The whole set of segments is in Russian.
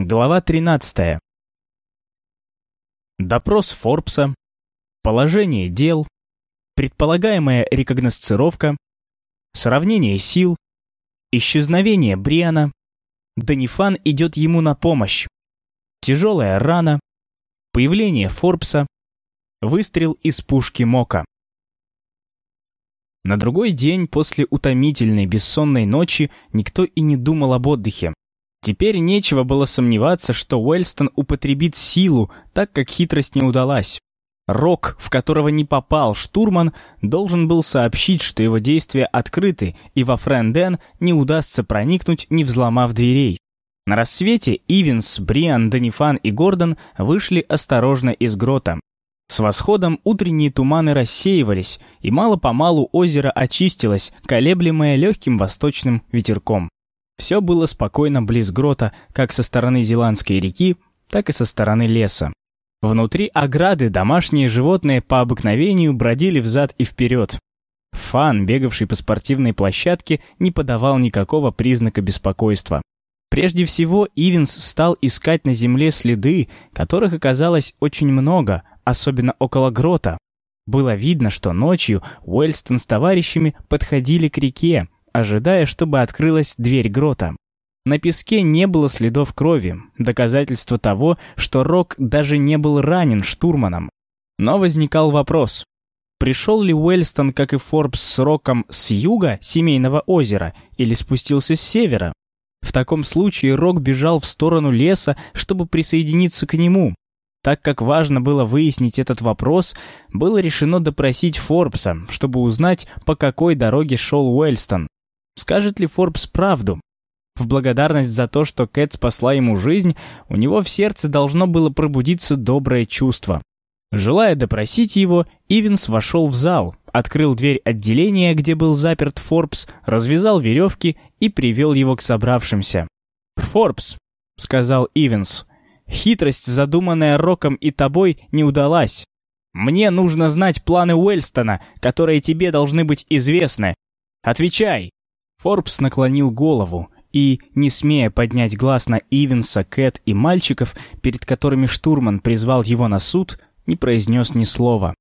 Глава 13. Допрос Форбса. Положение дел. Предполагаемая рекогносцировка. Сравнение сил. Исчезновение Бриана. Данифан идет ему на помощь. Тяжелая рана. Появление Форбса. Выстрел из пушки Мока. На другой день после утомительной бессонной ночи никто и не думал об отдыхе. Теперь нечего было сомневаться, что Уэльстон употребит силу, так как хитрость не удалась. Рок, в которого не попал штурман, должен был сообщить, что его действия открыты, и во Френден не удастся проникнуть, не взломав дверей. На рассвете Ивенс, Бриан, Данифан и Гордон вышли осторожно из грота. С восходом утренние туманы рассеивались, и мало-помалу озеро очистилось, колеблемое легким восточным ветерком. Все было спокойно близ грота, как со стороны Зеландской реки, так и со стороны леса. Внутри ограды домашние животные по обыкновению бродили взад и вперед. Фан, бегавший по спортивной площадке, не подавал никакого признака беспокойства. Прежде всего, Ивенс стал искать на земле следы, которых оказалось очень много, особенно около грота. Было видно, что ночью Уэльстон с товарищами подходили к реке, ожидая, чтобы открылась дверь грота. На песке не было следов крови, доказательство того, что Рок даже не был ранен штурманом. Но возникал вопрос. Пришел ли Уэльстон, как и Форбс с Роком, с юга семейного озера или спустился с севера? В таком случае Рок бежал в сторону леса, чтобы присоединиться к нему. Так как важно было выяснить этот вопрос, было решено допросить Форбса, чтобы узнать, по какой дороге шел Уэльстон. Скажет ли Форбс правду? В благодарность за то, что Кэт спасла ему жизнь, у него в сердце должно было пробудиться доброе чувство. Желая допросить его, Ивенс вошел в зал, открыл дверь отделения, где был заперт Форбс, развязал веревки и привел его к собравшимся. «Форбс», — сказал Ивенс, — «хитрость, задуманная Роком и тобой, не удалась. Мне нужно знать планы Уэльстона, которые тебе должны быть известны. Отвечай!» Форбс наклонил голову и, не смея поднять глаз на Ивенса, Кэт и мальчиков, перед которыми штурман призвал его на суд, не произнес ни слова.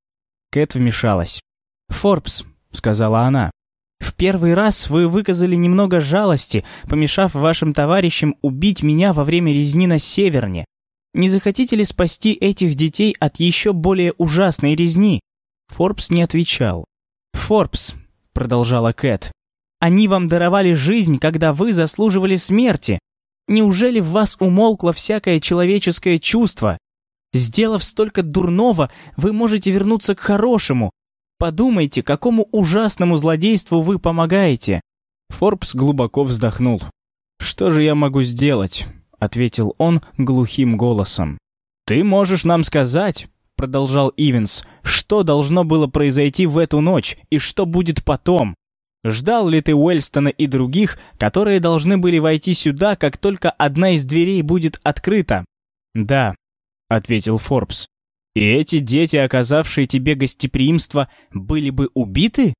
Кэт вмешалась. «Форбс», — сказала она, — «в первый раз вы выказали немного жалости, помешав вашим товарищам убить меня во время резни на Северне. Не захотите ли спасти этих детей от еще более ужасной резни?» Форбс не отвечал. «Форбс», — продолжала Кэт, они вам даровали жизнь, когда вы заслуживали смерти. Неужели в вас умолкло всякое человеческое чувство? Сделав столько дурного, вы можете вернуться к хорошему. Подумайте, какому ужасному злодейству вы помогаете». Форбс глубоко вздохнул. «Что же я могу сделать?» — ответил он глухим голосом. «Ты можешь нам сказать», — продолжал Ивенс, «что должно было произойти в эту ночь и что будет потом. Ждал ли ты Уэльстона и других, которые должны были войти сюда, как только одна из дверей будет открыта? Да, ответил Форбс. И эти дети, оказавшие тебе гостеприимство, были бы убиты?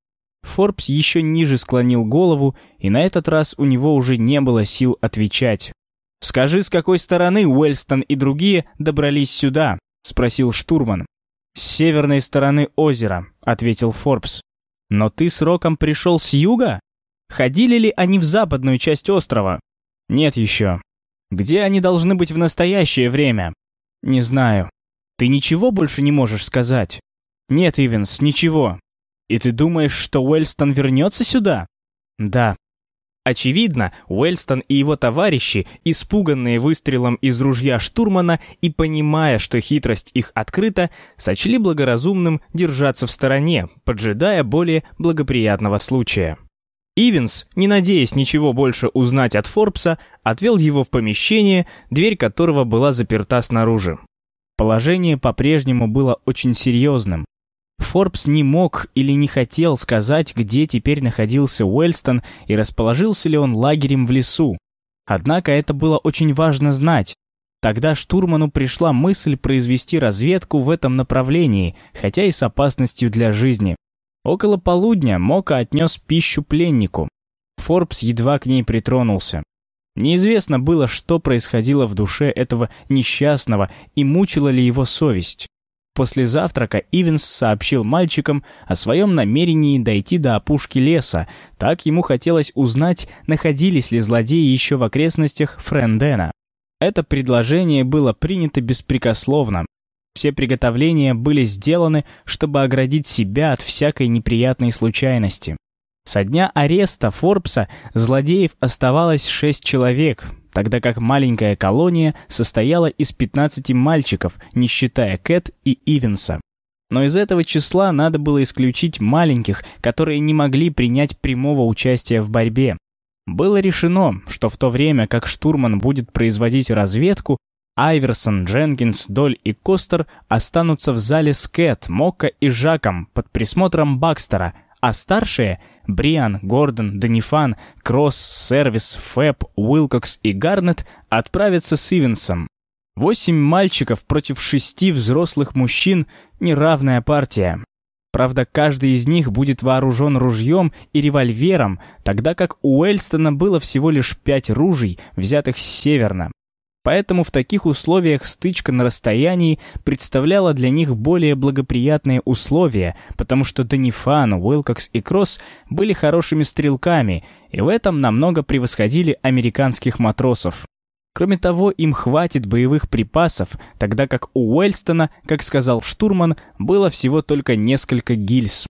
Форбс еще ниже склонил голову, и на этот раз у него уже не было сил отвечать. «Скажи, с какой стороны Уэльстон и другие добрались сюда?» — спросил штурман. «С северной стороны озера», — ответил Форбс. Но ты с Роком пришел с юга? Ходили ли они в западную часть острова? Нет еще. Где они должны быть в настоящее время? Не знаю. Ты ничего больше не можешь сказать? Нет, Ивенс, ничего. И ты думаешь, что Уэльстон вернется сюда? Да. Очевидно, Уэльстон и его товарищи, испуганные выстрелом из ружья штурмана и понимая, что хитрость их открыта, сочли благоразумным держаться в стороне, поджидая более благоприятного случая. Ивенс, не надеясь ничего больше узнать от Форбса, отвел его в помещение, дверь которого была заперта снаружи. Положение по-прежнему было очень серьезным. Форбс не мог или не хотел сказать, где теперь находился Уэльстон и расположился ли он лагерем в лесу. Однако это было очень важно знать. Тогда штурману пришла мысль произвести разведку в этом направлении, хотя и с опасностью для жизни. Около полудня Мока отнес пищу пленнику. Форбс едва к ней притронулся. Неизвестно было, что происходило в душе этого несчастного и мучила ли его совесть. После завтрака Ивенс сообщил мальчикам о своем намерении дойти до опушки леса. Так ему хотелось узнать, находились ли злодеи еще в окрестностях Френдена. Это предложение было принято беспрекословно. Все приготовления были сделаны, чтобы оградить себя от всякой неприятной случайности. Со дня ареста Форбса злодеев оставалось шесть человек, тогда как маленькая колония состояла из 15 мальчиков, не считая Кэт и Ивенса. Но из этого числа надо было исключить маленьких, которые не могли принять прямого участия в борьбе. Было решено, что в то время, как штурман будет производить разведку, Айверсон, Дженкинс, Доль и Костер останутся в зале с Кэт, Мокко и Жаком под присмотром Бакстера, а старшие — Бриан, Гордон, Данифан, Кросс, Сервис, Фэб, Уилкокс и Гарнет отправятся с Ивенсом. Восемь мальчиков против шести взрослых мужчин — неравная партия. Правда, каждый из них будет вооружен ружьем и револьвером, тогда как у Уэльстона было всего лишь пять ружей, взятых с северна. Поэтому в таких условиях стычка на расстоянии представляла для них более благоприятные условия, потому что Данифан, Уилкокс и Кросс были хорошими стрелками, и в этом намного превосходили американских матросов. Кроме того, им хватит боевых припасов, тогда как у Уэльстона, как сказал штурман, было всего только несколько гильз.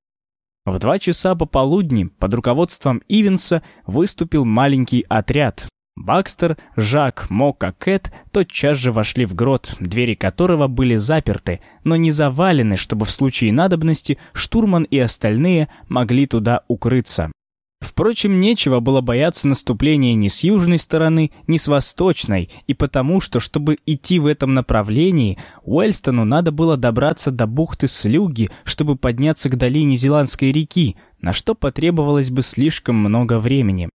В два часа пополудни под руководством Ивенса выступил маленький отряд. Бакстер, Жак, Мока, Кэт тотчас же вошли в грот, двери которого были заперты, но не завалены, чтобы в случае надобности штурман и остальные могли туда укрыться. Впрочем, нечего было бояться наступления ни с южной стороны, ни с восточной, и потому что, чтобы идти в этом направлении, Уэльстону надо было добраться до бухты Слюги, чтобы подняться к долине Зеландской реки, на что потребовалось бы слишком много времени.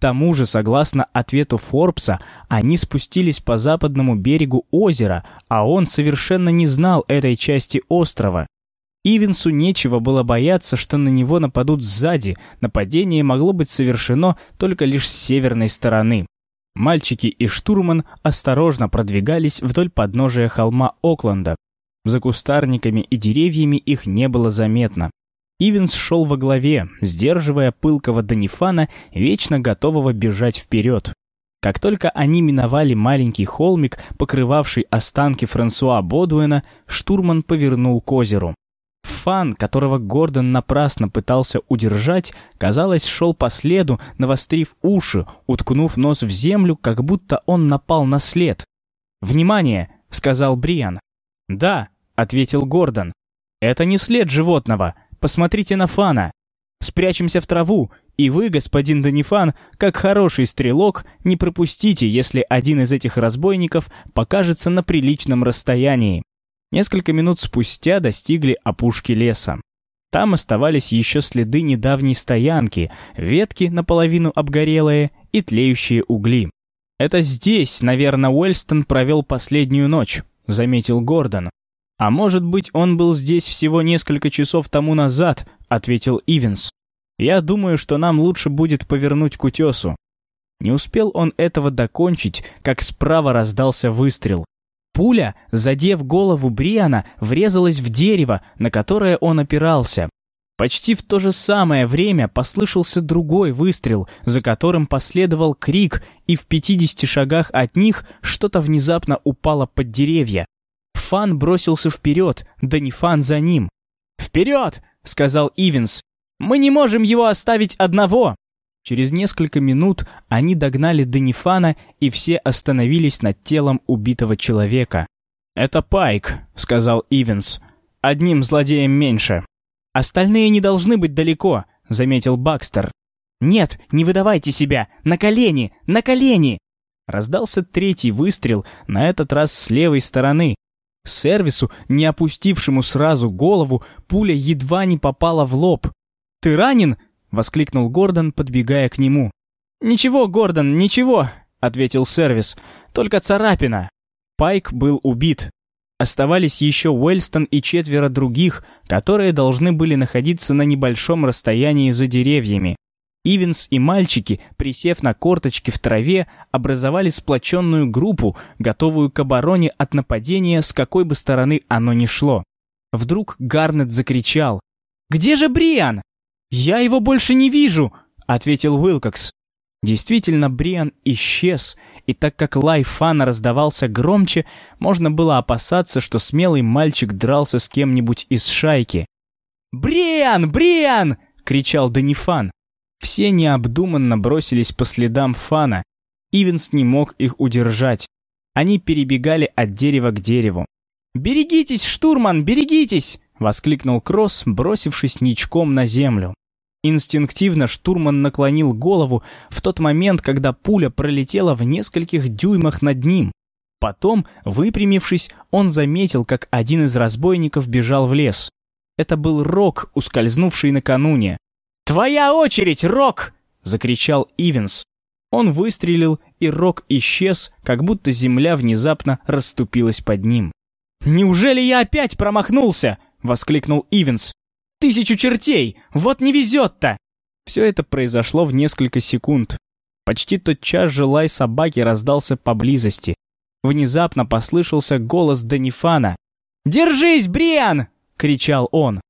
Тому же, согласно ответу Форбса, они спустились по западному берегу озера, а он совершенно не знал этой части острова. Ивенсу нечего было бояться, что на него нападут сзади, нападение могло быть совершено только лишь с северной стороны. Мальчики и штурман осторожно продвигались вдоль подножия холма Окленда. За кустарниками и деревьями их не было заметно. Ивенс шел во главе, сдерживая пылкого Данифана, вечно готового бежать вперед. Как только они миновали маленький холмик, покрывавший останки Франсуа Бодуэна, штурман повернул к озеру. Фан, которого Гордон напрасно пытался удержать, казалось, шел по следу, навострив уши, уткнув нос в землю, как будто он напал на след. «Внимание!» — сказал Бриан. «Да», — ответил Гордон. «Это не след животного. Посмотрите на Фана. Спрячемся в траву, и вы, господин Данифан, как хороший стрелок, не пропустите, если один из этих разбойников покажется на приличном расстоянии. Несколько минут спустя достигли опушки леса. Там оставались еще следы недавней стоянки, ветки наполовину обгорелые и тлеющие угли. «Это здесь, наверное, Уэльстон провел последнюю ночь», — заметил Гордон. «А может быть, он был здесь всего несколько часов тому назад», — ответил Ивенс. «Я думаю, что нам лучше будет повернуть к утесу». Не успел он этого докончить, как справа раздался выстрел. Пуля, задев голову Бриана, врезалась в дерево, на которое он опирался. Почти в то же самое время послышался другой выстрел, за которым последовал крик, и в 50 шагах от них что-то внезапно упало под деревья. Фан бросился вперед, да не Фан за ним. «Вперед!» — сказал Ивенс. «Мы не можем его оставить одного!» Через несколько минут они догнали Данифана, и все остановились над телом убитого человека. «Это Пайк», — сказал Ивенс. «Одним злодеем меньше». «Остальные не должны быть далеко», — заметил Бакстер. «Нет, не выдавайте себя! На колени! На колени!» Раздался третий выстрел, на этот раз с левой стороны, Сервису, не опустившему сразу голову, пуля едва не попала в лоб. «Ты ранен?» — воскликнул Гордон, подбегая к нему. «Ничего, Гордон, ничего», — ответил Сервис. «Только царапина». Пайк был убит. Оставались еще Уэльстон и четверо других, которые должны были находиться на небольшом расстоянии за деревьями. Ивенс и мальчики, присев на корточки в траве, образовали сплоченную группу, готовую к обороне от нападения, с какой бы стороны оно ни шло. Вдруг Гарнет закричал. «Где же Бриан?» «Я его больше не вижу!» — ответил Уилкокс. Действительно, Бриан исчез, и так как лай Фана раздавался громче, можно было опасаться, что смелый мальчик дрался с кем-нибудь из шайки. «Бриан! Бриан!» — кричал Данифан. Все необдуманно бросились по следам Фана. Ивенс не мог их удержать. Они перебегали от дерева к дереву. «Берегитесь, штурман, берегитесь!» — воскликнул Кросс, бросившись ничком на землю. Инстинктивно штурман наклонил голову в тот момент, когда пуля пролетела в нескольких дюймах над ним. Потом, выпрямившись, он заметил, как один из разбойников бежал в лес. Это был Рок, ускользнувший накануне. «Твоя очередь, Рок!» — закричал Ивенс. Он выстрелил, и Рок исчез, как будто земля внезапно расступилась под ним. «Неужели я опять промахнулся?» — воскликнул Ивенс. Тысячу чертей! Вот не везет-то!» Все это произошло в несколько секунд. Почти тотчас же лай собаки раздался поблизости. Внезапно послышался голос Данифана. «Держись, Бриан!» — кричал он.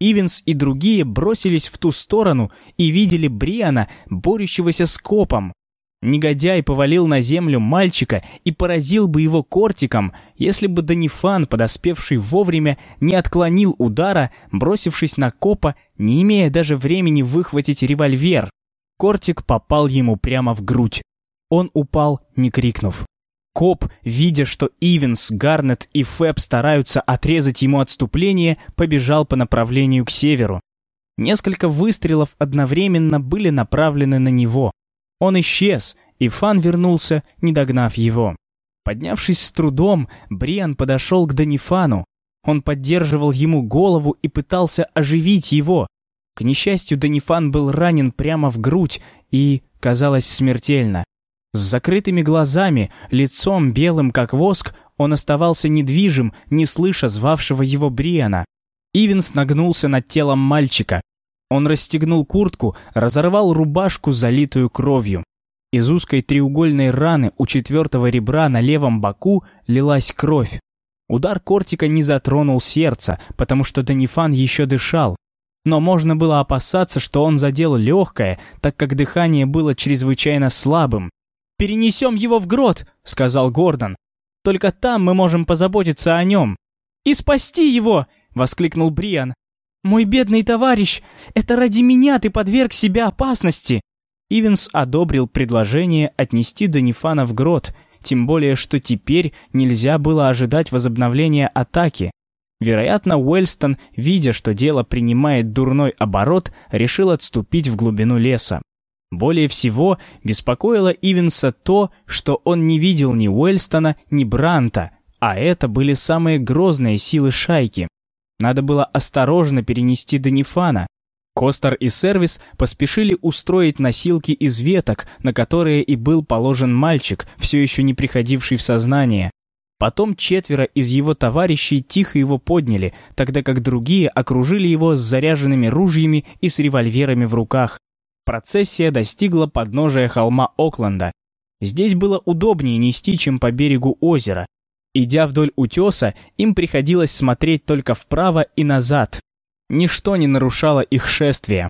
Ивенс и другие бросились в ту сторону и видели Бриана, борющегося с копом. Негодяй повалил на землю мальчика и поразил бы его кортиком, если бы Данифан, подоспевший вовремя, не отклонил удара, бросившись на копа, не имея даже времени выхватить револьвер. Кортик попал ему прямо в грудь. Он упал, не крикнув. Коп, видя, что Ивенс, Гарнет и Фэб стараются отрезать ему отступление, побежал по направлению к северу. Несколько выстрелов одновременно были направлены на него. Он исчез, и Фан вернулся, не догнав его. Поднявшись с трудом, Бриан подошел к Данифану. Он поддерживал ему голову и пытался оживить его. К несчастью, Данифан был ранен прямо в грудь и, казалось, смертельно. С закрытыми глазами, лицом белым как воск, он оставался недвижим, не слыша звавшего его Бриана. Ивенс нагнулся над телом мальчика. Он расстегнул куртку, разорвал рубашку, залитую кровью. Из узкой треугольной раны у четвертого ребра на левом боку лилась кровь. Удар кортика не затронул сердце, потому что Данифан еще дышал. Но можно было опасаться, что он задел легкое, так как дыхание было чрезвычайно слабым. «Перенесем его в грот», — сказал Гордон. «Только там мы можем позаботиться о нем». «И спасти его!» — воскликнул Бриан. «Мой бедный товарищ, это ради меня ты подверг себя опасности!» Ивенс одобрил предложение отнести Данифана в грот, тем более, что теперь нельзя было ожидать возобновления атаки. Вероятно, Уэльстон, видя, что дело принимает дурной оборот, решил отступить в глубину леса. Более всего беспокоило Ивенса то, что он не видел ни Уэльстона, ни Бранта, а это были самые грозные силы шайки. Надо было осторожно перенести Данифана. Костер и сервис поспешили устроить носилки из веток, на которые и был положен мальчик, все еще не приходивший в сознание. Потом четверо из его товарищей тихо его подняли, тогда как другие окружили его с заряженными ружьями и с револьверами в руках. Процессия достигла подножия холма Окленда. Здесь было удобнее нести, чем по берегу озера, Идя вдоль утеса, им приходилось смотреть только вправо и назад. Ничто не нарушало их шествие.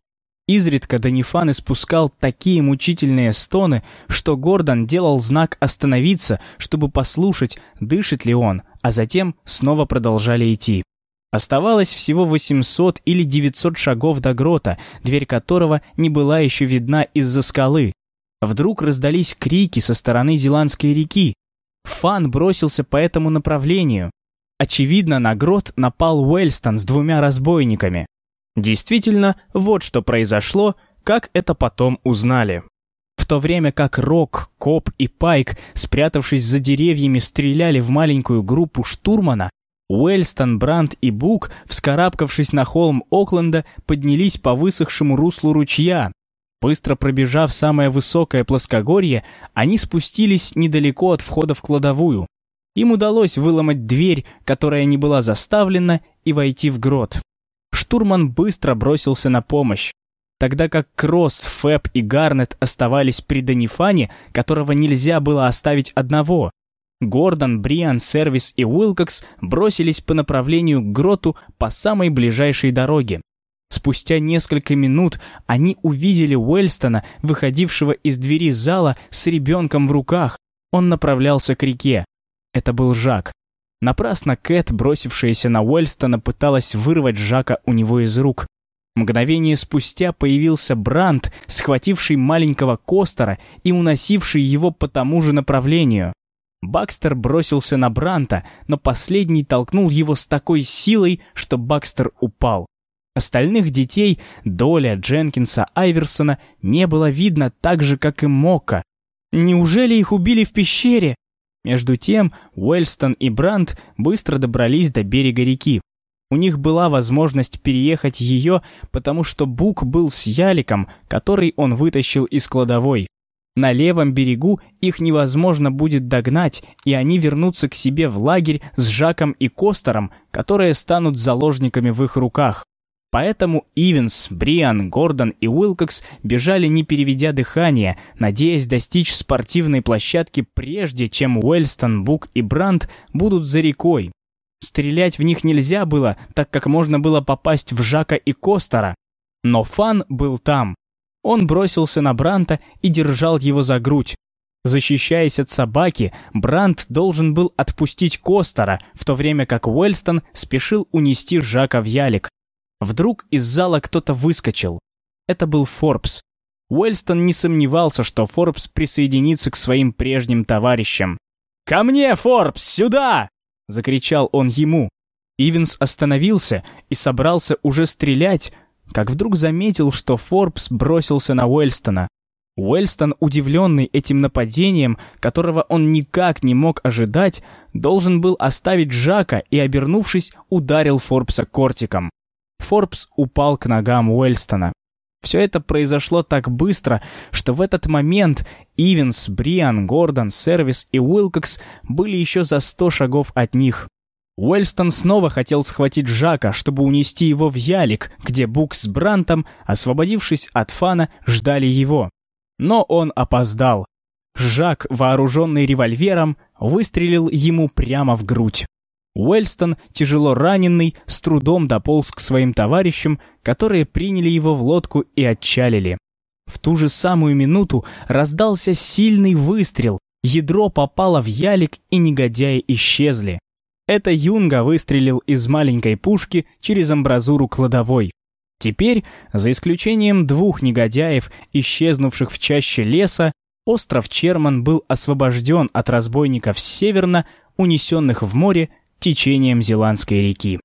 Изредка Данифан испускал такие мучительные стоны, что Гордон делал знак остановиться, чтобы послушать, дышит ли он, а затем снова продолжали идти. Оставалось всего 800 или 900 шагов до грота, дверь которого не была еще видна из-за скалы. Вдруг раздались крики со стороны Зеландской реки, Фан бросился по этому направлению. Очевидно, на грот напал Уэльстон с двумя разбойниками. Действительно, вот что произошло, как это потом узнали. В то время как Рок, Коп и Пайк, спрятавшись за деревьями, стреляли в маленькую группу штурмана, Уэльстон, Брандт и Бук, вскарабкавшись на холм Окленда, поднялись по высохшему руслу ручья, Быстро пробежав самое высокое плоскогорье, они спустились недалеко от входа в кладовую. Им удалось выломать дверь, которая не была заставлена, и войти в грот. Штурман быстро бросился на помощь. тогда как Кросс, Фэб и Гарнет оставались при Данифане, которого нельзя было оставить одного. Гордон, Бриан, Сервис и Уилкокс бросились по направлению к гроту по самой ближайшей дороге. Спустя несколько минут они увидели Уэльстона, выходившего из двери зала с ребенком в руках. Он направлялся к реке. Это был Жак. Напрасно Кэт, бросившаяся на Уэльстона, пыталась вырвать Жака у него из рук. Мгновение спустя появился Брандт, схвативший маленького Костера и уносивший его по тому же направлению. Бакстер бросился на Бранта, но последний толкнул его с такой силой, что Бакстер упал. Остальных детей, Доля, Дженкинса, Айверсона, не было видно так же, как и Мока. Неужели их убили в пещере? Между тем, Уэльстон и Брандт быстро добрались до берега реки. У них была возможность переехать ее, потому что Бук был с яликом, который он вытащил из кладовой. На левом берегу их невозможно будет догнать, и они вернутся к себе в лагерь с Жаком и Костером, которые станут заложниками в их руках. Поэтому Ивенс, Бриан, Гордон и Уилкокс бежали не переведя дыхание, надеясь достичь спортивной площадки прежде, чем Уэльстон, Бук и Брандт будут за рекой. Стрелять в них нельзя было, так как можно было попасть в Жака и Костера. Но Фан был там. Он бросился на Бранта и держал его за грудь. Защищаясь от собаки, Брант должен был отпустить Костера, в то время как Уэльстон спешил унести Жака в ялик. Вдруг из зала кто-то выскочил. Это был Форбс. Уэльстон не сомневался, что Форбс присоединится к своим прежним товарищам. «Ко мне, Форбс, сюда!» — закричал он ему. Ивенс остановился и собрался уже стрелять, как вдруг заметил, что Форбс бросился на Уэльстона. Уэльстон, удивленный этим нападением, которого он никак не мог ожидать, должен был оставить Жака и, обернувшись, ударил Форбса кортиком. Форбс упал к ногам Уэльстона. Все это произошло так быстро, что в этот момент Ивенс, Бриан, Гордон, Сервис и Уилкокс были еще за сто шагов от них. Уэльстон снова хотел схватить Жака, чтобы унести его в ялик, где Бук с Брантом, освободившись от фана, ждали его. Но он опоздал. Жак, вооруженный револьвером, выстрелил ему прямо в грудь. Уэльстон, тяжело раненый, с трудом дополз к своим товарищам, которые приняли его в лодку и отчалили. В ту же самую минуту раздался сильный выстрел, ядро попало в ялик, и негодяи исчезли. Это Юнга выстрелил из маленькой пушки через амбразуру кладовой. Теперь, за исключением двух негодяев, исчезнувших в чаще леса, остров Черман был освобожден от разбойников северно, унесенных в море течением Зеландской реки.